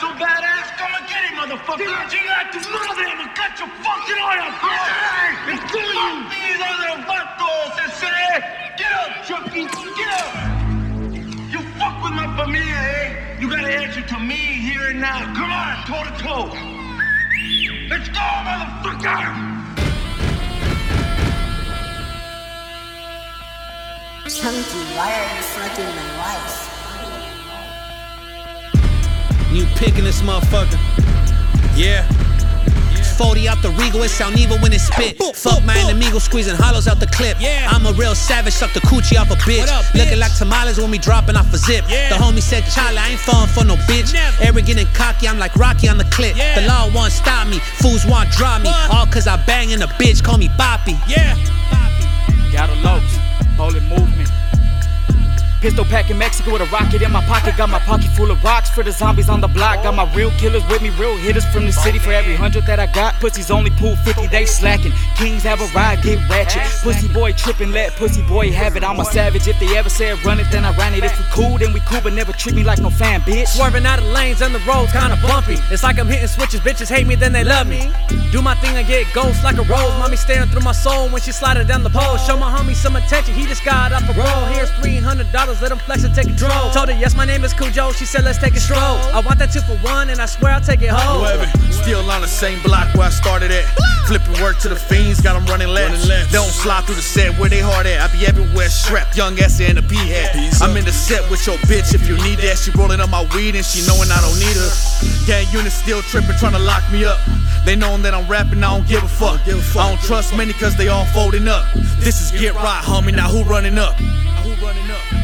so badass? Come and get him, motherfucker. Chinga tu madre, me cut your fucking oil, bitch. And kill you. These other vatos, ese. Get up, Chucky, get up. You fuck with my familia, eh? You gotta answer to me here and now. Come on, toe to toe. Let's go, motherfucker. Chunky, why are you fucking my wife? You picking this motherfucker. Yeah. 40 out the Regal, it sound evil when it spit. Fuck my enemigo, squeezing hollows out the clip. Yeah. I'm a real savage, suck the coochie off a bitch. What up, bitch? Looking like tamales when we dropping off a zip. Yeah. The homie said, Charlie, I ain't falling for no bitch. Never. Arrogant and cocky, I'm like Rocky on the clip. Yeah. The law won't stop me, fools won't drop me. What? All cause I bang in a bitch, call me Boppy. Yeah. Got a lows, holy movement. Pistol pack in Mexico with a rocket in my pocket. Got my pocket full of rocks for the zombies on the block. Got my real killers with me, real hitters from the city. For every hundred that I got, pussies only pull 50, they slacking. Kings have a ride, get ratchet. Pussy boy tripping, let pussy boy have it. I'm a savage. If they ever said run it, then I ran it. If we cool, then we cool, but never treat me like no fan, bitch. Swerving out of lanes and the roads kinda bumpy. It's like I'm hitting switches, bitches hate me, then they love me. Do my thing and get ghosts like a rose. Mommy staring through my soul when she sliding down the pole. Show my homie some attention, he just got off a roll. Here's $300, let him flex and take control. Told her, yes, my name is Cujo. She said, let's take a stroll. I want that two for one, and I swear I'll take it home. Still on the same block where I started at. Flipping work to the fiends, got them running left. They don't slide through the set where they hard at. I be everywhere strapped, young ass and a B hat. I'm in the set with your bitch if you need that. She rolling up my weed and she knowing I don't need her. Gang unit still tripping, trying to lock me up. They knowin' that I'm rapping, I don't give a fuck. I don't trust many cause they all folding up. This is Get Right, homie, now who running up? Who running up?